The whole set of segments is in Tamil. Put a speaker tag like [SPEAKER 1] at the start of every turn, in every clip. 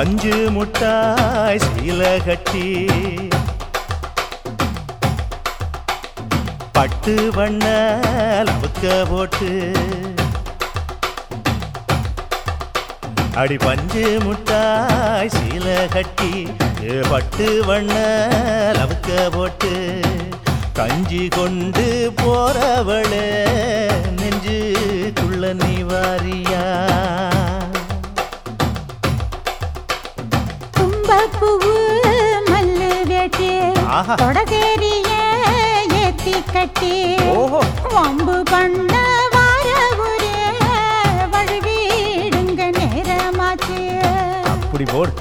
[SPEAKER 1] அஞ்சு முட்டாய் சீல கட்டி. பட்டு வண்ண லவுக்க போட்டு. அடி பஞ்சு முட்டாய் சீல கட்டி. பட்டு வண்ண லவுக்க போட்டு. கஞ்சி கொண்டு போறவளே நெஞ்சுக்குள்ள நீ வாரியா.
[SPEAKER 2] தொடதேரிய ஏத்தி கட்டி வம்பு பண்ண வார ஒரே வழுவிடுங்க நேரமாச்சு.
[SPEAKER 1] அப்படி போடு.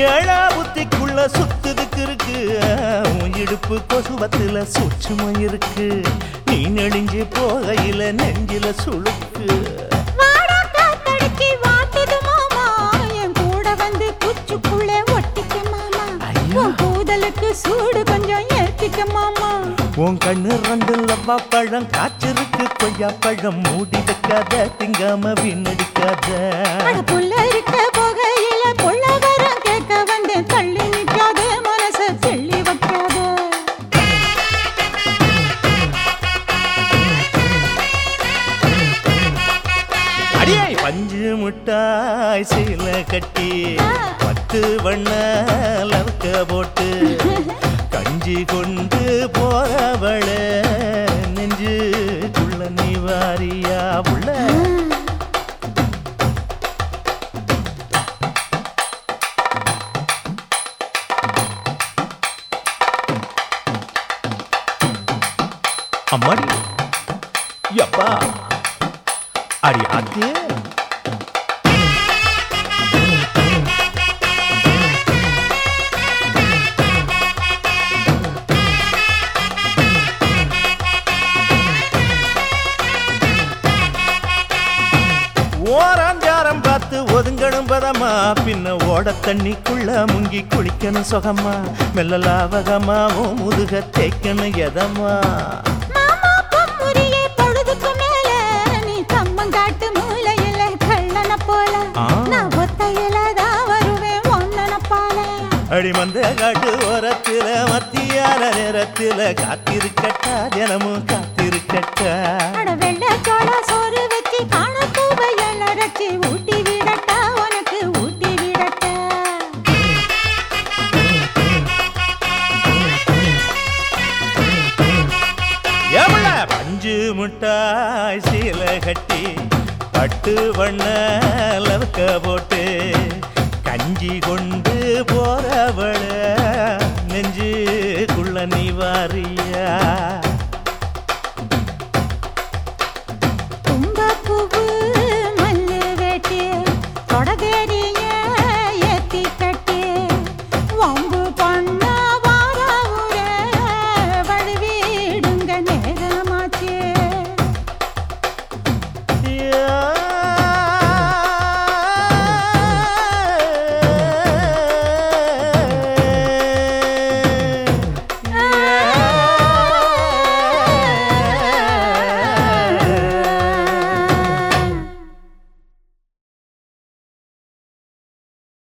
[SPEAKER 1] ஏழா புத்திக்குள்ள சுத்துதுக்கு இருக்கு. உன் இடுப்பு கொசுவத்துல சூட்சுமம் இருக்கு. நீ நெளிஞ்சு போகையில நெஞ்சில
[SPEAKER 2] கூதலுக்கு சூடு கொஞ்சம் ஏத்திக்க மாமா.
[SPEAKER 1] உன் கண்ணு ரெண்டு லவ்வா பழம் காய்ச்சிருக்கு. கொய்யா பழம் மூடி வைக்காத திங்காம வீணடிக்காத.
[SPEAKER 2] புள்ள இருக்க போகையில புள்ள
[SPEAKER 1] பஞ்சு முட்டாய் சீல கட்டி பத்து வண்ண லவுக்க போட்டு கஞ்சி கொண்டு போறவள நெஞ்சுக்குள்ள நீ வாரியா உள்ள. அம்மாடி. யப்பா அடி ஓராஞ்சாரம் பார்த்து ஒதுங்கணும் பதமா பின்ன ஓட தண்ணிக்குள்ள முங்கி குளிக்கணும் சுகமா மெல்ல ஓ முதுக தேய்க்கணும் எதமா அடி மந்த காட்டு ஓரத்துல மத்தியான நேரத்துல காத்திருக்கட்டா தினமும் காத்திருக்கட்டா.
[SPEAKER 2] அட வெள்ளை சோள சோறு வச்சு காண பூவையல் அரைச்சி ஊட்டி விடட்டா உனக்கு ஊட்டி விடட்டா.
[SPEAKER 1] எவ்வள பஞ்சு முட்டாய் சீல கட்டி பட்டு வண்ண லவுக்க போட்டு கஞ்சி கொண்டு